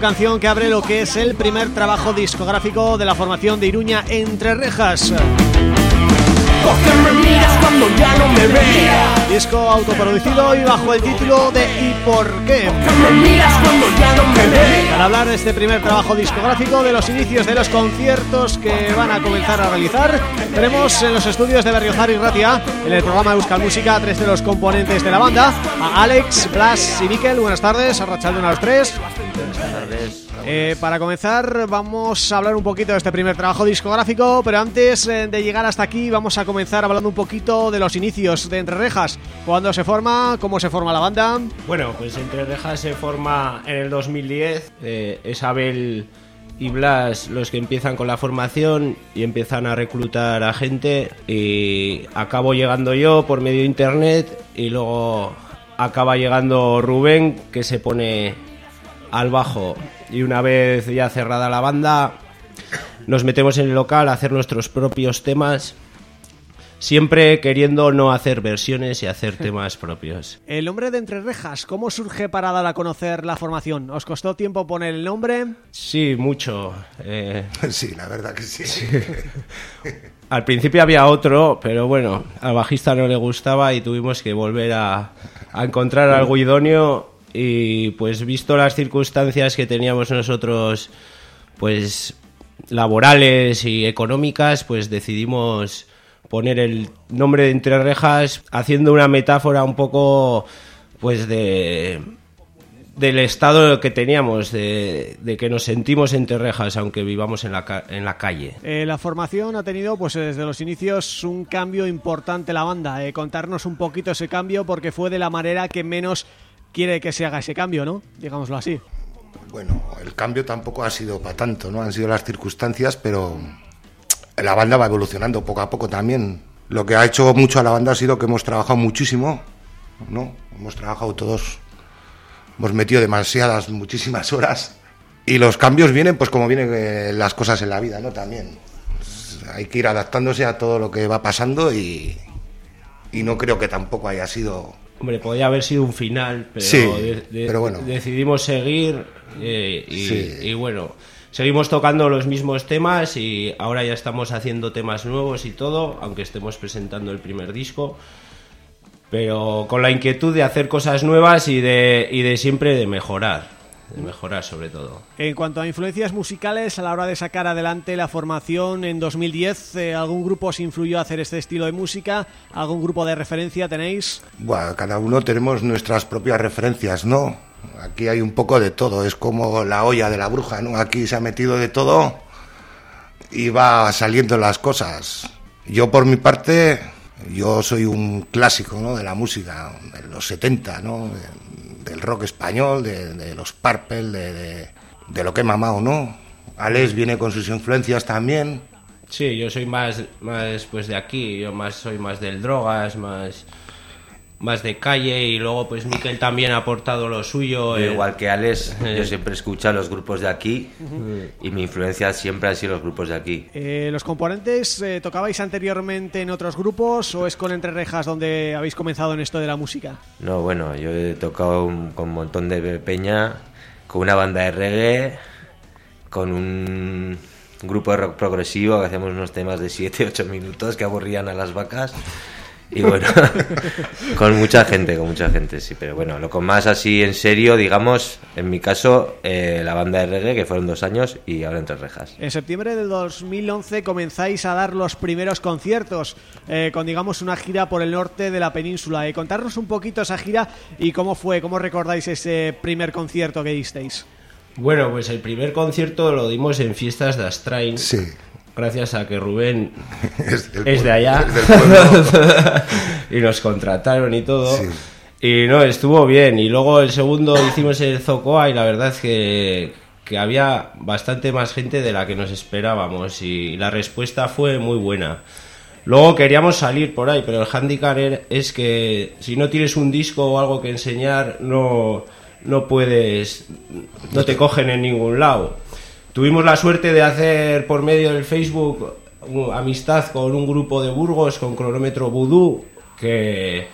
Canción que abre lo que es el primer trabajo discográfico de la formación de Iruña Entre Rejas. me miras cuando ya no me disco autoproducido y bajo el título de ¿Y por qué? Para hablar de este primer trabajo discográfico, de los inicios de los conciertos que van a comenzar a realizar, tenemos en los estudios de Berriozar y Ratia, en el programa Euskal Música, tres de los componentes de la banda, a Alex, Blas y Miquel. Buenas tardes, a Rachaldo a los tres. Eh, para comenzar vamos a hablar un poquito de este primer trabajo discográfico, pero antes eh, de llegar hasta aquí vamos a comenzar hablando un poquito de los inicios de Entre Rejas. ¿Cuándo se forma? ¿Cómo se forma la banda? Bueno, pues Entre Rejas se forma en el 2010. Eh, es Abel y Blas los que empiezan con la formación y empiezan a reclutar a gente y acabo llegando yo por medio de internet y luego acaba llegando Rubén que se pone al bajo y una vez ya cerrada la banda nos metemos en el local a hacer nuestros propios temas siempre queriendo no hacer versiones y hacer temas propios. El nombre de Entre Rejas, ¿cómo surge para dar a conocer la formación? ¿Os costó tiempo poner el nombre? Sí, mucho. Eh. Sí, la verdad que sí. Al principio había otro, pero bueno, al bajista no le gustaba y tuvimos que volver a, a encontrar algo idóneo y pues visto las circunstancias que teníamos nosotros pues laborales y económicas pues decidimos poner el nombre de Entre Rejas haciendo una metáfora un poco pues de del estado que teníamos, de, que nos sentimos entre rejas, aunque vivamos en la, en la calle. Eh, la formación ha tenido, pues desde los inicios, un cambio importante la banda. Eh, contarnos un poquito ese cambio, porque fue de la manera que menos quiere que se haga ese cambio, ¿no? Digámoslo así. Bueno, el cambio tampoco ha sido para tanto, ¿no? Han sido las circunstancias, pero la banda va evolucionando poco a poco también. Lo que ha hecho mucho a la banda ha sido que hemos trabajado muchísimo, ¿no? Hemos trabajado todos, hemos metido demasiadas, muchísimas horas. Y los cambios vienen, pues como vienen eh, las cosas en la vida, ¿no? También. Pues, hay que ir adaptándose a todo lo que va pasando y, y no creo que tampoco haya sido Hombre, podría haber sido un final, pero, bueno. decidimos seguir eh, y, bueno, seguimos tocando los mismos temas y ahora ya estamos haciendo temas nuevos y todo, aunque estemos presentando el primer disco, pero con la inquietud de hacer cosas nuevas y de, y de siempre de mejorar mejorar sobre todo. En cuanto a influencias musicales, a la hora de sacar adelante la formación en 2010, eh, ¿algún grupo os influyó a hacer este estilo de música? ¿Algún grupo de referencia tenéis? Bueno, cada uno tenemos nuestras propias referencias, ¿no? Aquí hay un poco de todo, es como la olla de la bruja, ¿no? Aquí se ha metido de todo y va saliendo las cosas. Yo por mi parte, yo soy un clásico, ¿no? De la música, de los 70, ¿no? Del rock español, de, los Purple, de, de, lo que he mamado, ¿no? Alex viene con sus influencias también. Sí, yo soy más, más pues de aquí, yo más soy más del drogas, más más de calle y luego pues Miquel también ha aportado lo suyo. Eh. Igual que Alex, yo eh. siempre escucho los grupos de aquí y mi influencia siempre ha sido los grupos de aquí. Eh, ¿Los componentes tocabais anteriormente en otros grupos o es con Entre Rejas donde habéis comenzado en esto de la música? No, bueno, yo he tocado con un montón de peña, con una banda de reggae, con un grupo de rock progresivo que hacemos unos temas de 7-8 minutos que aburrían a las vacas. Y bueno, con mucha gente, con mucha gente, sí. Pero bueno, lo con más así en serio, digamos, en mi caso, eh, la banda de reggae, que fueron dos años, y ahora entre rejas. En septiembre del 2011 comenzáis a dar los primeros conciertos, eh, con digamos una gira por el norte de la península. Eh, contarnos un poquito esa gira y cómo fue, cómo recordáis ese primer concierto que disteis. Bueno, pues el primer concierto lo dimos en Fiestas de Astrain. Sí gracias a que Rubén es, de allá y nos contrataron y todo. Y no, estuvo bien. Y luego el segundo hicimos el Zocoa y la verdad es que, que había bastante más gente de la que nos esperábamos y la respuesta fue muy buena. Luego queríamos salir por ahí, pero el handicap es que si no tienes un disco o algo que enseñar, no, no puedes, no te cogen en ningún lado. Tuvimos la suerte de hacer por medio del Facebook amistad con un grupo de Burgos, con Cronómetro Voodoo, que,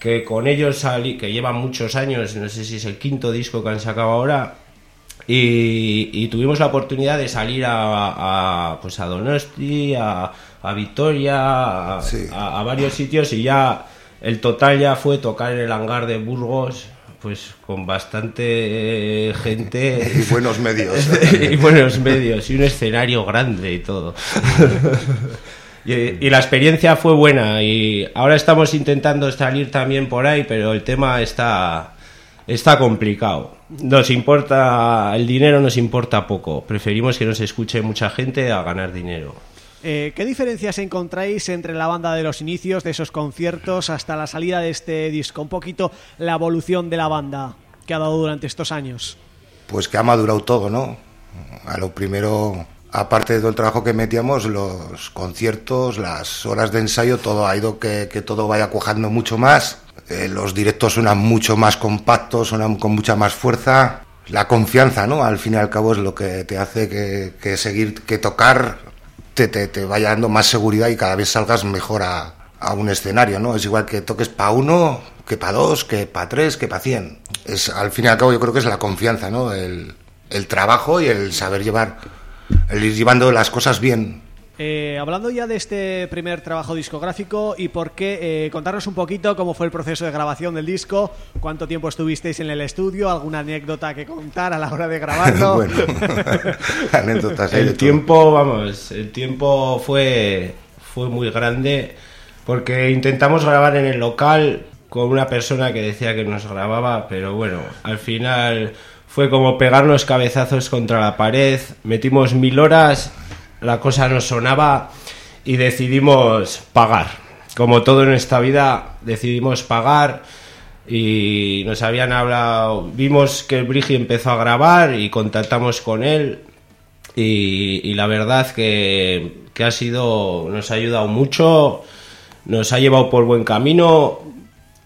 que con ellos salí, que llevan muchos años, no sé si es el quinto disco que han sacado ahora, y, tuvimos la oportunidad de salir a, pues a Donosti, a, a Vitoria, a, varios sitios y ya el total ya fue tocar en el hangar de Burgos, pues con bastante gente. Y buenos medios. y buenos medios, y un escenario grande y todo. y, la experiencia fue buena, y ahora estamos intentando salir también por ahí, pero el tema está, está complicado. Nos importa, el dinero nos importa poco, preferimos que nos escuche mucha gente a ganar dinero. Eh, ¿Qué diferencias encontráis entre la banda de los inicios, de esos conciertos, hasta la salida de este disco? Un poquito la evolución de la banda que ha dado durante estos años. Pues que ha madurado todo, ¿no? A lo primero, aparte de todo el trabajo que metíamos, los conciertos, las horas de ensayo, todo ha ido que, todo vaya cuajando mucho más. Eh, los directos suenan mucho más compactos, suenan con mucha más fuerza. La confianza, ¿no? Al fin y al cabo es lo que te hace que, que seguir, que tocar te, te, vaya dando más seguridad y cada vez salgas mejor a, un escenario, ¿no? Es igual que toques para uno, que para dos, que para tres, que para cien. Es, al fin y al cabo yo creo que es la confianza, ¿no? El, el trabajo y el saber llevar, el ir llevando las cosas bien. Eh, hablando ya de este primer trabajo discográfico y por qué, eh, contarnos un poquito cómo fue el proceso de grabación del disco, cuánto tiempo estuvisteis en el estudio, alguna anécdota que contar a la hora de grabarlo. bueno, anécdotas. El tiempo, vamos, el tiempo fue, fue muy grande porque intentamos grabar en el local con una persona que decía que nos grababa, pero bueno, al final fue como pegarnos cabezazos contra la pared, metimos mil horas la cosa nos sonaba y decidimos pagar. Como todo en esta vida, decidimos pagar y nos habían hablado, vimos que el Brigi empezó a grabar y contactamos con él y, la verdad que, que, ha sido, nos ha ayudado mucho, nos ha llevado por buen camino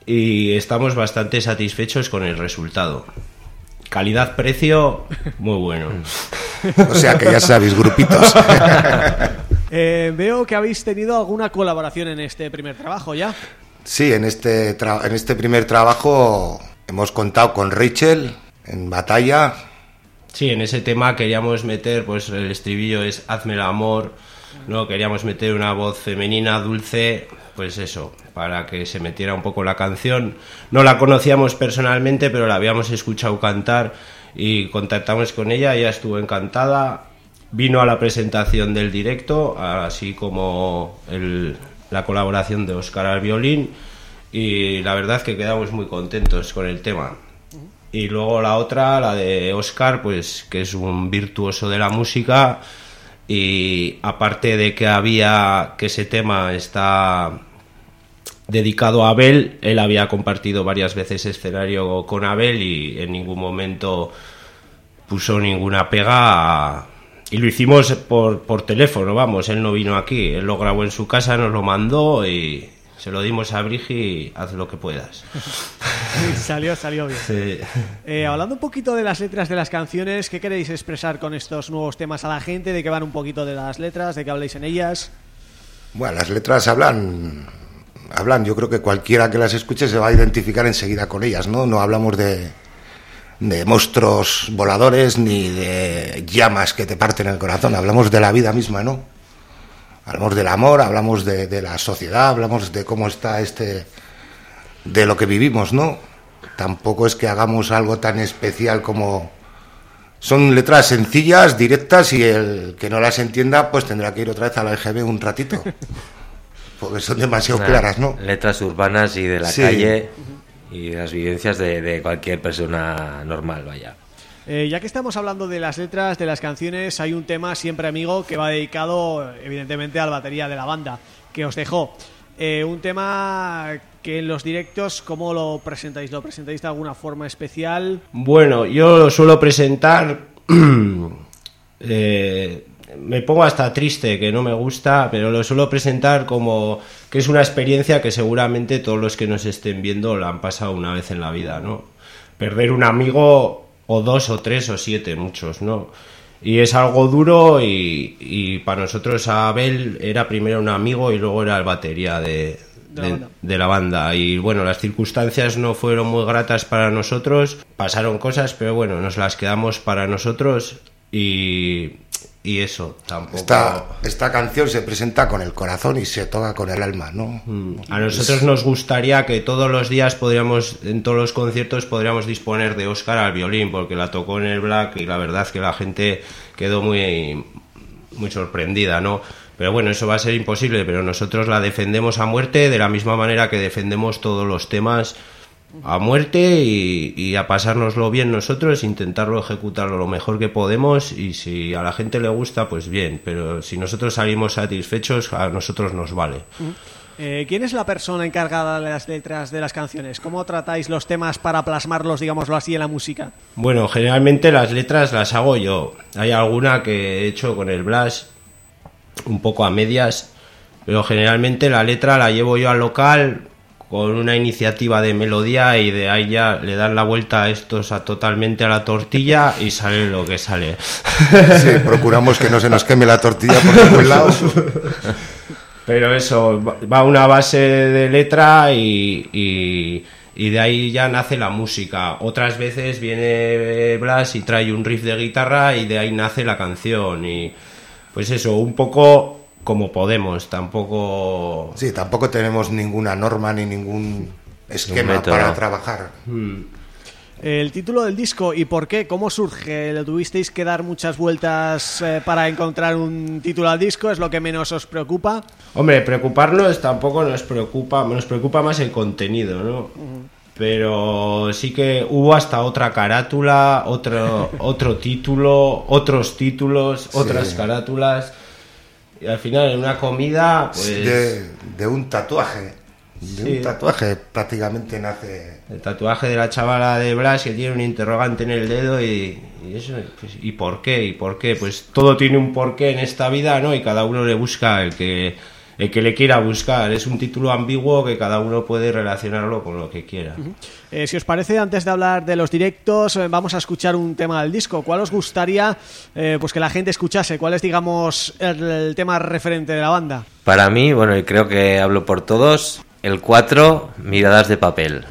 y estamos bastante satisfechos con el resultado. Calidad-precio, muy bueno. O sea que ya sabéis, grupitos. Eh, veo que habéis tenido alguna colaboración en este primer trabajo ya. Sí, en este, en este primer trabajo hemos contado con Rachel en batalla. Sí, en ese tema queríamos meter, pues el estribillo es Hazme el amor, ¿no? Queríamos meter una voz femenina, dulce, pues eso, para que se metiera un poco la canción. No la conocíamos personalmente, pero la habíamos escuchado cantar y contactamos con ella, ella estuvo encantada, vino a la presentación del directo, así como la colaboración de Oscar al violín y la verdad que quedamos muy contentos con el tema. Y luego la otra, la de Oscar, pues que es un virtuoso de la música y aparte de que había que ese tema está dedicado a Abel. Él había compartido varias veces escenario con Abel y en ningún momento puso ninguna pega. Y lo hicimos por, por teléfono, vamos, él no vino aquí, él lo grabó en su casa, nos lo mandó y se lo dimos a Brigi, haz lo que puedas. salió, salió bien. Eh, hablando un poquito de las letras de las canciones, ¿qué queréis expresar con estos nuevos temas a la gente? ¿De qué van un poquito de las letras? ¿De qué habláis en ellas? Bueno, las letras hablan hablan, yo creo que cualquiera que las escuche se va a identificar enseguida con ellas, ¿no? No hablamos de, de monstruos voladores ni de llamas que te parten el corazón, hablamos de la vida misma, ¿no? Hablamos del amor, hablamos de, la sociedad, hablamos de cómo está este, de lo que vivimos, ¿no? Tampoco es que hagamos algo tan especial como... Son letras sencillas, directas y el que no las entienda pues tendrá que ir otra vez a la EGB un ratito. porque son demasiado claras, ¿no? Letras urbanas y de la calle y las vivencias de, cualquier persona normal, vaya. Eh, ya que estamos hablando de las letras de las canciones, hay un tema siempre amigo que va dedicado evidentemente a la batería de la banda, que os dejó. Eh, un tema que en los directos, ¿cómo lo presentáis? ¿Lo presentáis de alguna forma especial? Bueno, yo lo suelo presentar eh, me pongo hasta triste, que no me gusta, pero lo suelo presentar como que es una experiencia que seguramente todos los que nos estén viendo la han pasado una vez en la vida, ¿no? Perder un amigo o dos o tres o siete, muchos, ¿no? Y es algo duro y, para nosotros Abel era primero un amigo y luego era el batería de, de, la banda. Y bueno, las circunstancias no fueron muy gratas para nosotros, pasaron cosas, pero bueno, nos las quedamos para nosotros y y eso tampoco esta, esta canción se presenta con el corazón y se toca con el alma no mm. a nosotros nos gustaría que todos los días podríamos en todos los conciertos podríamos disponer de Oscar al violín porque la tocó en el Black y la verdad es que la gente quedó muy muy sorprendida no pero bueno eso va a ser imposible pero nosotros la defendemos a muerte de la misma manera que defendemos todos los temas a muerte y, a pasárnoslo bien nosotros, intentarlo ejecutarlo lo mejor que podemos y si a la gente le gusta, pues bien, pero si nosotros salimos satisfechos, a nosotros nos vale. Eh, ¿Quién es la persona encargada de las letras de las canciones? ¿Cómo tratáis los temas para plasmarlos, digámoslo así, en la música? Bueno, generalmente las letras las hago yo. Hay alguna que he hecho con el Blas, un poco a medias, pero generalmente la letra la llevo yo al local, con una iniciativa de melodía y de ahí ya le dan la vuelta a estos a totalmente a la tortilla y sale lo que sale. Sí, procuramos que no se nos queme la tortilla por ningún lado. Pero eso, va una base de letra y, y, de ahí ya nace la música. Otras veces viene Blas y trae un riff de guitarra y de ahí nace la canción. Y pues eso, un poco como podemos, tampoco... Sí, tampoco tenemos ninguna norma ni ningún esquema para trabajar. Hmm. El título del disco y por qué, cómo surge, ¿lo tuvisteis que dar muchas vueltas eh, para encontrar un título al disco? ¿Es lo que menos os preocupa? Hombre, preocuparnos tampoco nos preocupa, nos preocupa más el contenido, ¿no? Pero sí que hubo hasta otra carátula, otro, otro título, otros títulos, otras carátulas y al final, en una comida, pues... De, un tatuaje. De un tatuaje prácticamente nace... El tatuaje de la chavala de Blas que tiene un interrogante en el dedo y, eso, pues, ¿y por qué? ¿Y por qué? Pues todo tiene un porqué en esta vida, ¿no? Y cada uno le busca el que el que le quiera buscar. Es un título ambiguo que cada uno puede relacionarlo con lo que quiera. Eh, si os parece, antes de hablar de los directos, eh, vamos a escuchar un tema del disco. ¿Cuál os gustaría eh, pues que la gente escuchase? ¿Cuál es, digamos, el, tema referente de la banda? Para mí, bueno, y creo que hablo por todos, el 4, Miradas de Papel.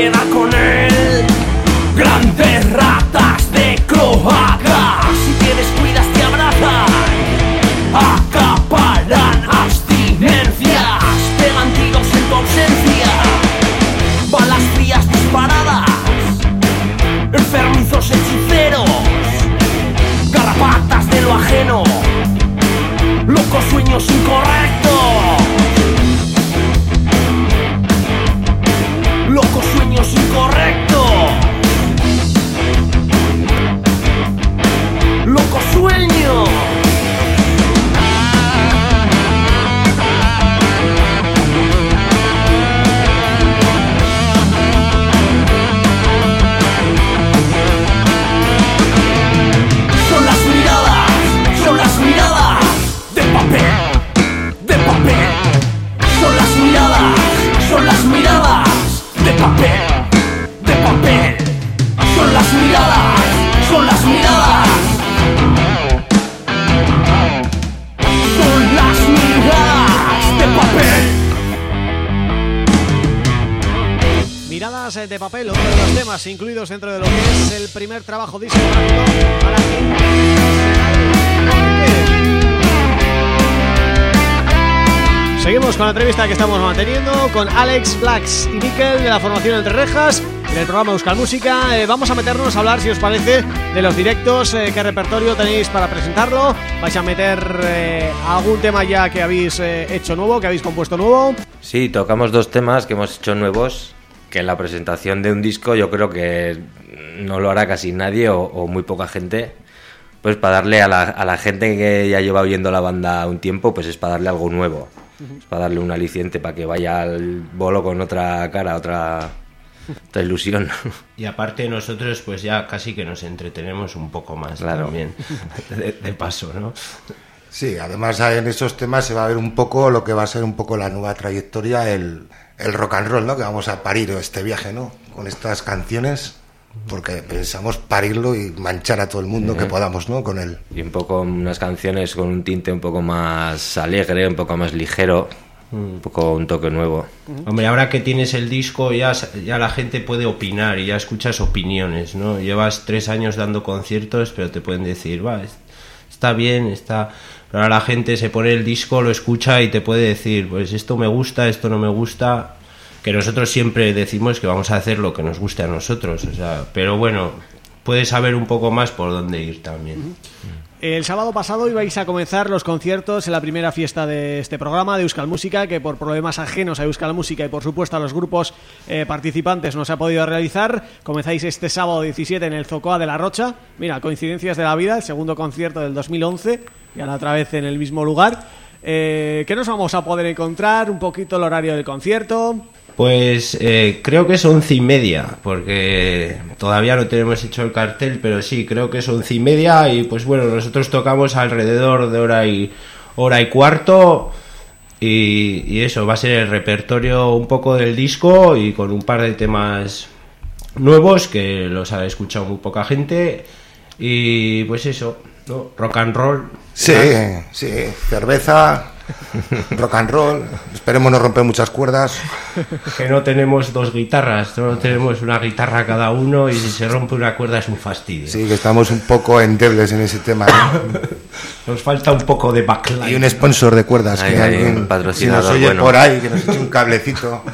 can I incluidos dentro de lo que es el primer trabajo discográfico para Seguimos con la entrevista que estamos manteniendo con Alex Blacks y Nickel de la formación Entre Rejas del programa Euskal Música. Eh, vamos a meternos a hablar, si os parece, de los directos, eh, qué repertorio tenéis para presentarlo. ¿Vais a meter eh, algún tema ya que habéis hecho nuevo, que habéis compuesto nuevo? Sí, tocamos dos temas que hemos hecho nuevos que en la presentación de un disco yo creo que no lo hará casi nadie o, muy poca gente. Pues para darle a la, a la, gente que ya lleva oyendo la banda un tiempo pues es para darle algo nuevo. Para darle un aliciente para que vaya al bolo con otra cara otra otra ilusión. Y aparte nosotros pues ya casi que nos entretenemos un poco más también de, de paso no Sí, además en esos temas se va a ver un poco lo que va a ser un poco la nueva trayectoria, el, el rock and roll, ¿no? Que vamos a parir este viaje, ¿no? Con estas canciones, porque pensamos parirlo y manchar a todo el mundo que podamos, ¿no? Con él. Y un poco unas canciones con un tinte un poco más alegre, un poco más ligero, un poco un toque nuevo. Hombre, ahora que tienes el disco ya, ya la gente puede opinar y ya escuchas opiniones, ¿no? Llevas tres años dando conciertos, pero te pueden decir, va, está bien, está... Pero ahora la gente se pone el disco, lo escucha y te puede decir, pues esto me gusta, esto no me gusta, que nosotros siempre decimos que vamos a hacer lo que nos guste a nosotros, o sea, pero bueno, puedes saber un poco más por dónde ir también. El sábado pasado ibais a comenzar los conciertos en la primera fiesta de este programa de Euskal Música, que por problemas ajenos a Euskal Música y por supuesto a los grupos eh, participantes no se ha podido realizar. Comenzáis este sábado 17 en el Zocoa de la Rocha. Mira, coincidencias de la vida, el segundo concierto del 2011, y la otra vez en el mismo lugar. Eh, ¿Qué nos vamos a poder encontrar? Un poquito el horario del concierto... Pues eh, creo que es once y media, porque todavía no tenemos hecho el cartel, pero sí, creo que es once y media y pues bueno, nosotros tocamos alrededor de hora y hora y cuarto y, eso, va a ser el repertorio un poco del disco y con un par de temas nuevos que los ha escuchado muy poca gente y pues eso, rock and roll. Sí, sí, cerveza, rock and roll, esperemos no romper muchas cuerdas. Que no tenemos dos guitarras, solo tenemos una guitarra cada uno y si se rompe una cuerda es un fastidio. Sí, que estamos un poco endebles en ese tema. Nos falta un poco de backline. Y un sponsor de cuerdas, que alguien patrocinador, nos oye por ahí, que nos eche un cablecito.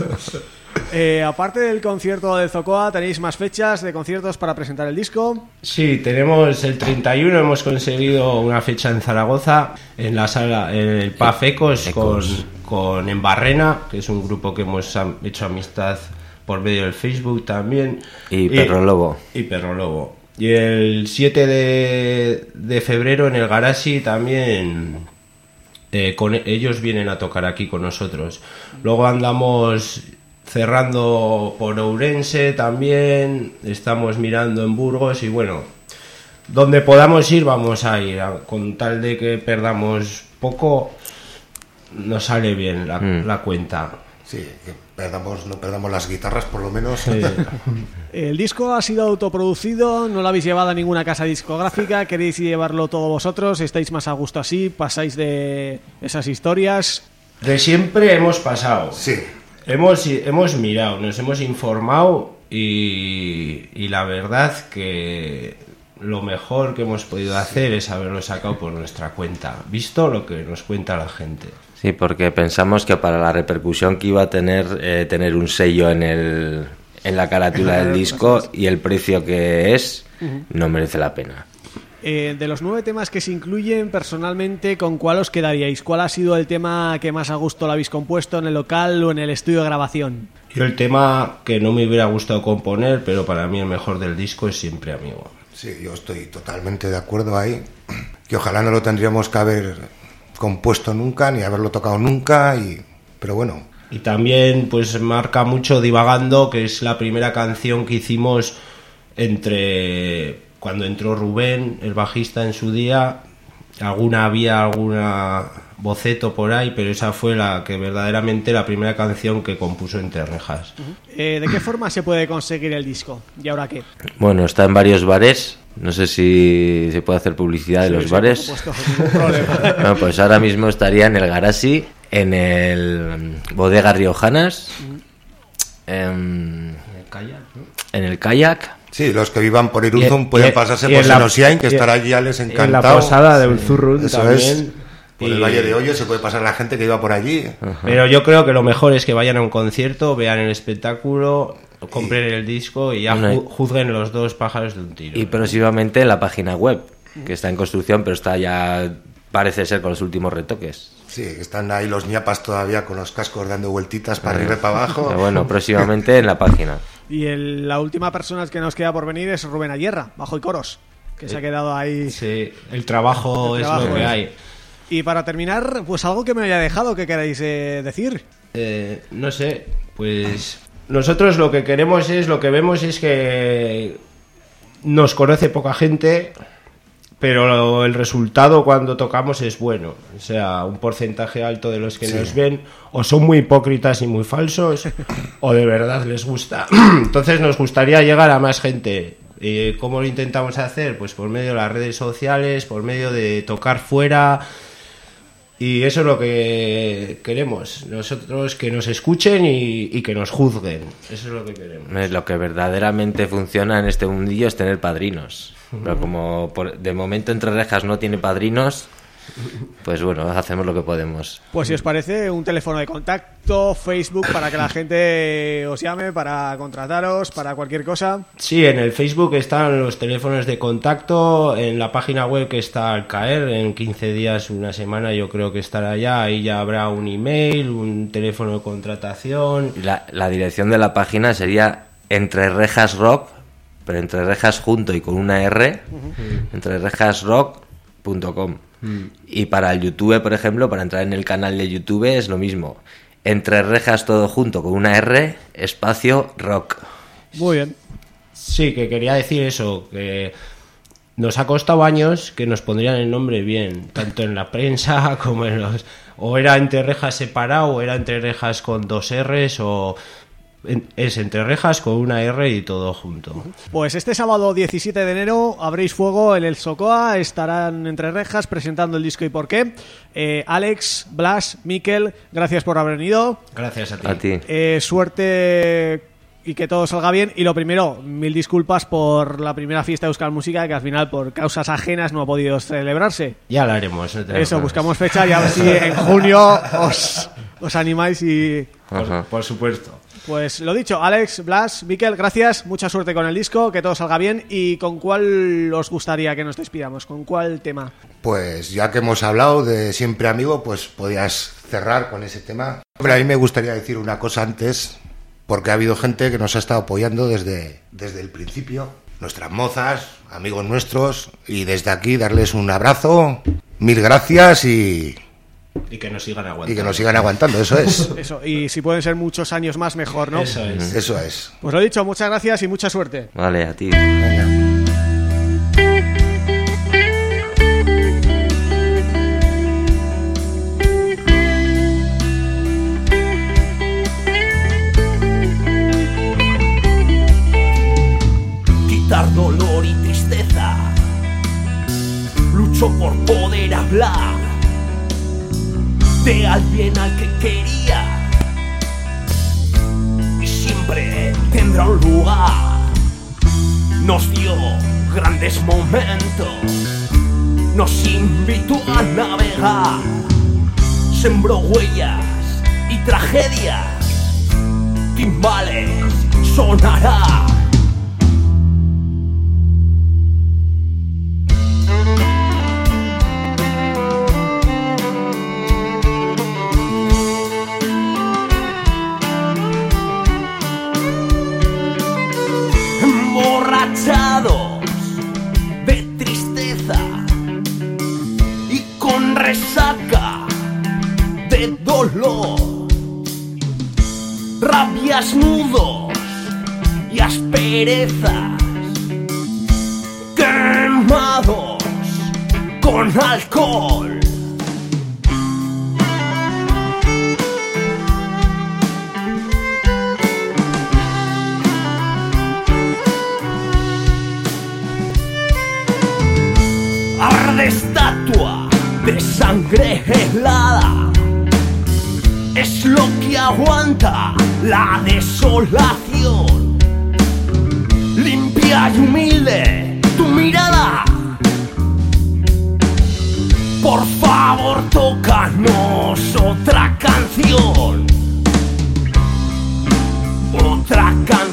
Eh, aparte del concierto de Zocoa, ¿tenéis más fechas de conciertos para presentar el disco? Sí, tenemos el 31, hemos conseguido una fecha en Zaragoza, en la sala, en el PAF Ecos, con, con Embarrena, que es un grupo que hemos hecho amistad por medio del Facebook también. Y Perro Lobo. Y Perro Lobo. Y el 7 de, de febrero en el Garasi también eh, con, ellos vienen a tocar aquí con nosotros. Luego andamos cerrando por Ourense también, estamos mirando en Burgos y bueno, donde podamos ir vamos a ir, con tal de que perdamos poco, nos sale bien la, mm. la cuenta. Sí, que perdamos, no perdamos las guitarras por lo menos. El disco ha sido autoproducido, no lo habéis llevado a ninguna casa discográfica, queréis llevarlo todo vosotros, estáis más a gusto así, pasáis de esas historias. De siempre hemos pasado. Sí. Hemos, hemos mirado, nos hemos informado y, y la verdad que lo mejor que hemos podido hacer es haberlo sacado por nuestra cuenta, visto lo que nos cuenta la gente. Sí, porque pensamos que para la repercusión que iba a tener eh, tener un sello en, el, en la carátula del disco y el precio que es, no merece la pena. Eh, de los nueve temas que se incluyen, personalmente, ¿con cuál os quedaríais? ¿Cuál ha sido el tema que más a gusto lo habéis compuesto en el local o en el estudio de grabación? Yo el tema que no me hubiera gustado componer, pero para mí el mejor del disco es Siempre Amigo. Sí, yo estoy totalmente de acuerdo ahí. Que ojalá no lo tendríamos que haber compuesto nunca, ni haberlo tocado nunca, y pero bueno. Y también pues marca mucho Divagando, que es la primera canción que hicimos entre cuando entró Rubén, el bajista en su día, alguna había alguna boceto por ahí, pero esa fue la que verdaderamente la primera canción que compuso entre rejas. Eh, ¿De qué forma se puede conseguir el disco? ¿Y ahora qué? Bueno, está en varios bares. No sé si se puede hacer publicidad de los bares. bueno, pues ahora mismo estaría en el Garasi, en el Bodega Riojanas, en, en el Kayak Sí, los que vivan por Iruzum pueden pasarse por Senosiain, que estará allí ya les encantado. En la posada de Ulzurrun también. Por el Valle de Hoyo se puede pasar la gente que iba por allí. Pero yo creo que lo mejor es que vayan a un concierto, vean el espectáculo, compren el disco y ya juzguen los dos pájaros de un tiro. Y próximamente en la página web, que está en construcción, pero está ya, parece ser, con los últimos retoques. Sí, están ahí los ñapas todavía con los cascos dando vueltitas para arriba y para abajo. bueno, próximamente en la página. Y la última persona que nos queda por venir es Rubén Ayerra, bajo y coros, que se ha quedado ahí. Sí, el trabajo, es lo que hay. Y para terminar, pues algo que me haya dejado que queráis eh, decir. Eh, no sé, pues nosotros lo que queremos es, lo que vemos es que nos conoce poca gente, pero el resultado cuando tocamos es bueno. O sea, un porcentaje alto de los que nos ven o son muy hipócritas y muy falsos o de verdad les gusta. Entonces nos gustaría llegar a más gente. ¿Y ¿Cómo lo intentamos hacer? Pues por medio de las redes sociales, por medio de tocar fuera. Y eso es lo que queremos. Nosotros que nos escuchen y, que nos juzguen. Eso es lo que queremos. Lo que verdaderamente funciona en este mundillo es tener padrinos. Pero como de momento entre rejas no tiene padrinos, pues bueno, hacemos lo que podemos. Pues si os parece, un teléfono de contacto, Facebook, para que la gente os llame, para contrataros, para cualquier cosa. Sí, en el Facebook están los teléfonos de contacto, en la página web que está al caer, en 15 días, una semana yo creo que estará ya, ahí ya habrá un email, un teléfono de contratación. La, la dirección de la página sería entre rejas rock pero entre rejas junto y con una R, entre rejasrock.com. Mm. Y para el YouTube, por ejemplo, para entrar en el canal de YouTube es lo mismo. Entre rejas todo junto con una R, espacio rock. Muy bien. Sí, que quería decir eso, que nos ha costado años que nos pondrían el nombre bien, tanto en la prensa como en los... O era entre rejas separado, o era entre rejas con dos R's, o es entre rejas con una R y todo junto. Pues este sábado 17 de enero habréis fuego en el Socoa, estarán entre rejas presentando el disco y por qué. Eh, Alex, Blas, Miquel, gracias por haber venido. Gracias a ti. A ti. Eh, suerte y que todo salga bien. Y lo primero, mil disculpas por la primera fiesta de Euskal Música que al final por causas ajenas no ha podido celebrarse. Ya lo haremos. Eso, buscamos fecha y a ver si en junio os os animáis y... Por, supuesto. Pues lo dicho, Alex, Blas, Miquel, gracias, mucha suerte con el disco, que todo salga bien y ¿con cuál os gustaría que nos despidamos? ¿Con cuál tema? Pues ya que hemos hablado de Siempre Amigo, pues podías cerrar con ese tema. Hombre, a mí me gustaría decir una cosa antes, porque ha habido gente que nos ha estado apoyando desde, desde el principio, nuestras mozas, amigos nuestros, y desde aquí darles un abrazo, mil gracias y y que nos sigan aguantando. Y que nos sigan aguantando, eso es. Eso, y si pueden ser muchos años más, mejor, ¿no? Eso es. Eso es. Pues lo dicho, muchas gracias y mucha suerte. Vale, a ti. Quitar de alguien al que quería y siempre tendrá un lugar. Nos dio grandes momentos, nos invitó a navegar, sembró huellas y tragedias, timbales sonará. Rabias, nudos y asperezas quemados con alcohol. estatua de sangre helada lo que aguanta la desolación. Limpia y humilde tu mirada. Por favor, tócanos otra canción. Otra canción.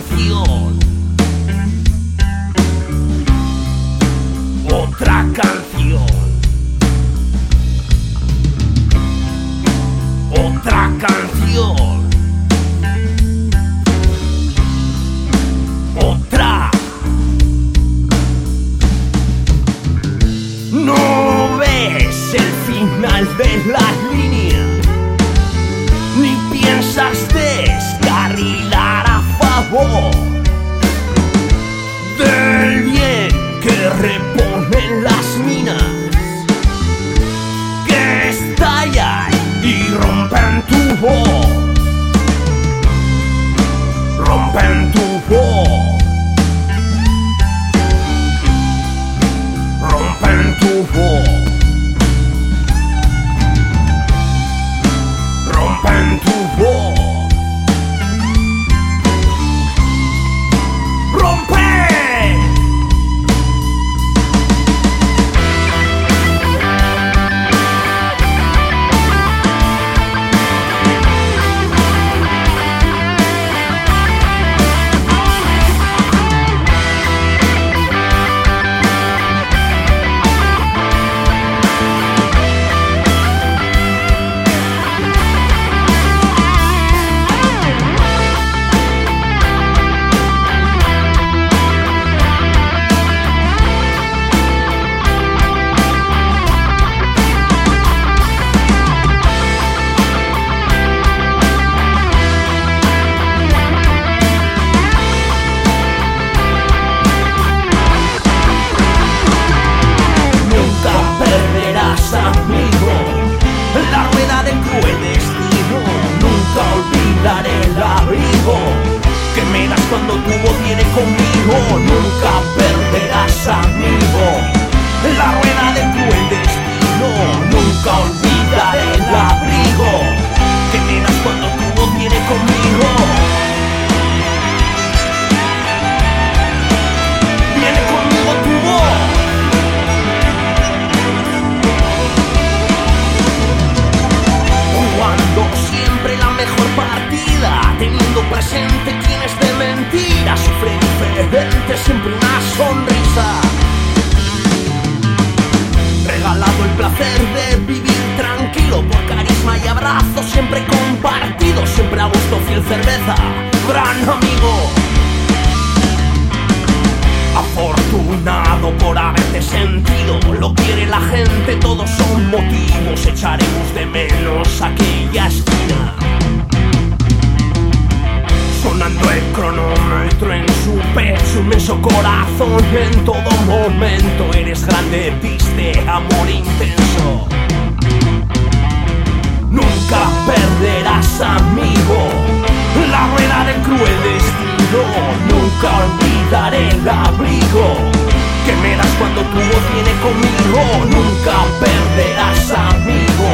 que me das cuando tu voz viene conmigo. Nunca perderás, amigo,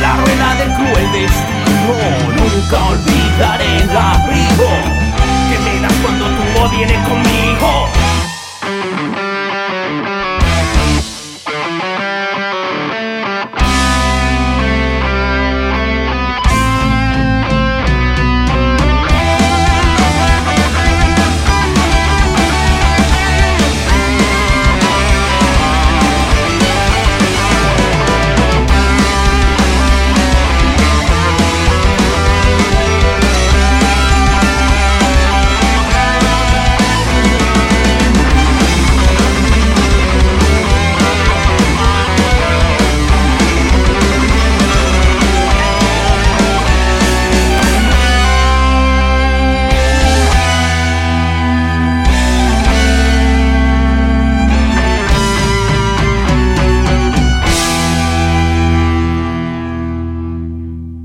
la rueda del cruel destino. Nunca olvidaré el abrigo que me das cuando tu voz viene conmigo.